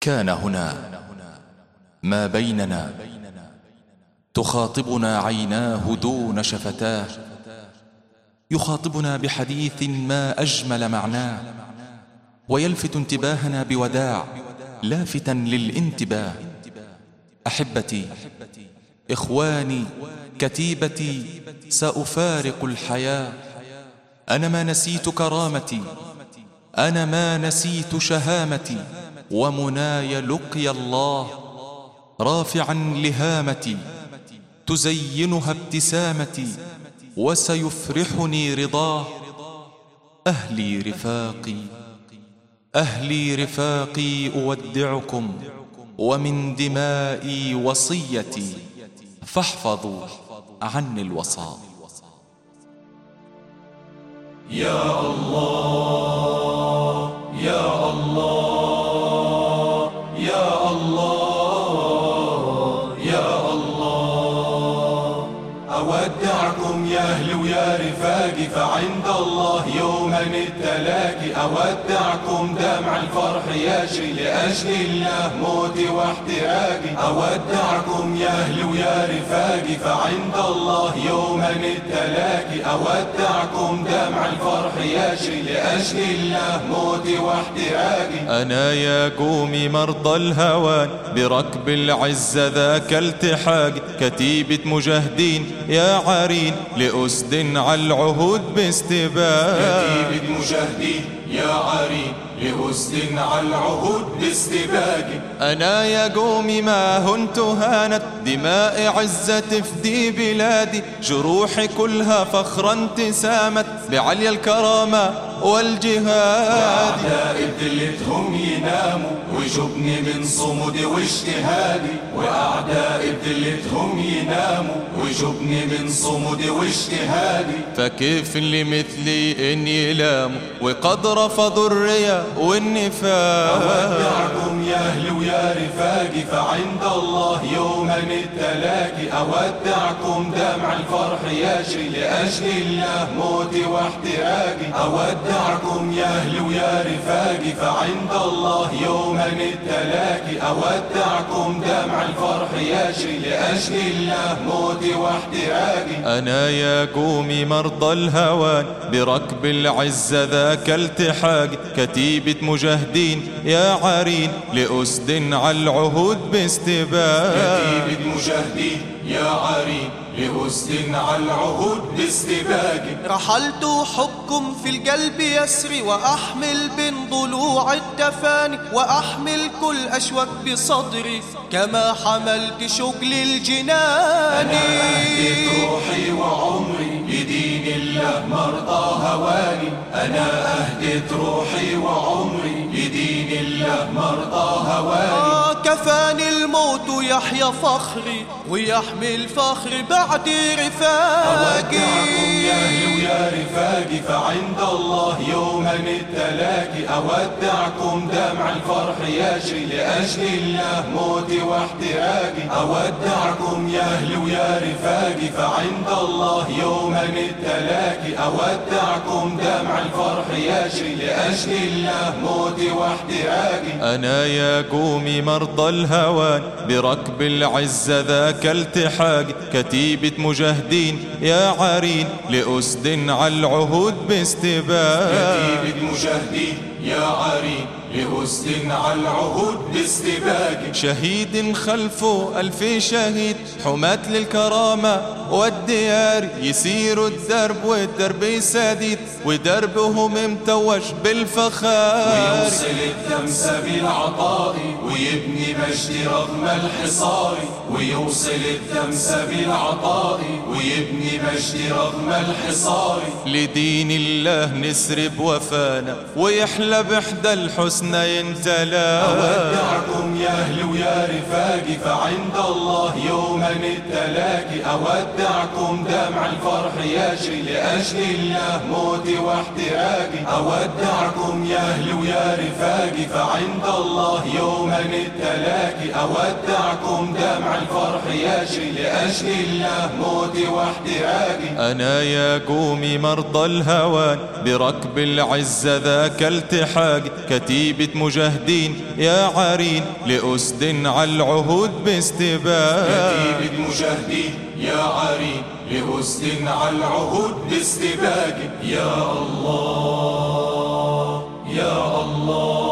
كان هنا. ما بيننا. تخاطبنا عيناه دون شفتاه. يخاطبنا بحديث ما أجمل معناه. ويلفت انتباهنا بوداع لافتا للانتباه. أحبتي إخواني كتيبتي سأفارق الحياة. أنا ما نسيت كرامتي. أنا ما نسيت شهامتي. ومناي لقي الله رافعا لهامتي تزينها ابتسامتي وسيفرحني رضاه. أهلي رفاقي أهلي رفاقي أودعكم ومن دمائي وصيتي فاحفظوا عني الوصاء يا الله أودعكم يا أهل ويا رفاقي فعند الله يوما التلاقي. أودعكم دمع الفرح يجري لأجل الله موتي واحتراقي. أودعكم يا أهل ويا رفاقي فعند الله يوما التلاقي. أودعكم دمع الفرح يجري لأجل الله موتي واحتراقي. أنا يا قومي مرضى الهوان بركب العزة ذاك التحاق. كتيبة مجاهدين يا عرين لأسد على العهود باستباق كتيبة مجاهدين يا عرين لأسد على العهود باستباق. أنا يا قومي ما هنت هانت دماء عزة تفدي بلادي. جروحي كلها فخرا تسامت بعلي الكرامة والجهاد. أعداء ابتلتهم يناموا وجبني من صمودي واجتهادي وأعداء ابتلتهم يناموا وجبني من صمودي واجتهادي فكيف اللي مثلي إن يلاموا وقد رفضوا الرياء والنفاق. أودعكم يا أهل ويا رفاقي فعند الله يوما التلاقي أودعكم دمع الفرح يجري لأجل الله موتي واحتراقي أودعكم يا أهل ويا رفاقي فعند الله يوما التلاقي أودعكم دمع الفرح يجري لأجل الله موتي واحتراقي أنا يا قومي مرضى الهوان بركب العزة ذاك التحاق كتيبة مجاهدين يا عرين لأسد على العهود باستباق كتيبة مجاهدين يا عرين لأسد على العهود باستباق رحلت حبكم في القلب يسري وأحمل بين ضلوع التفاني وأحمل كل أشواك بصدري كما حملت شغل الجنان. أهديت روحي وعمري الله مرضى هواني أنا أهديت روحي وعمري لدين الله. مرضى هواني. آه كفاني. الموت يحيى فخري ويحمي الفخر بعد أودعكم يا رفاقي. ويا رفاقي فعند الله يوما التلاقي أودعكم دمع الفرح يجري لأجل الله موتي واحتراقي أودعكم يا أهل ويا رفاقي فعند الله يوما التلاقي أودعكم دمع الفرح يجري لأجل الله موتي واحتراقي أنا يا قومي مرضى الهوان بركب العزة ذاك التحاق كتيبة مجاهدين يا عرين لأسد على العهود باستباق. كتيبة مجاهدين يا عرين لأسد على العهود باستباق. شهيد خلفه ألف شهيد حماة للكرامة والديار. يسيروا الدرب والدرب سديد ودربهم متوج بالفخار. ويوصل الدمس بالعطاء ويبني مجد رغم الحصار. ويوصل الدمس بالعطاء ويبني مجد رغم الحصار. لدين الله نسرب وفانا ويحلى بإحدى الحسنى ينتلى أودعكم يا أهل ويا رفاقي فعند يوما التلاقي أودعكم دمع الفرح يجري لأجل الله موتي واحتراقي. أودعكم يا أهل ويا رفاقي فعند الله يوما التلاقي. أودعكم دمع الفرح يجري لأجل الله موتي واحتراقي. أنا يا قومي مرضى الهوان بركب العزة ذاك التحاق. كتيبة كتيبة مجاهدين يا عرين لأسد على العهود باستباق. جدد مجاهدي يا عري لحسن على العهود باستباق يا الله يا الله.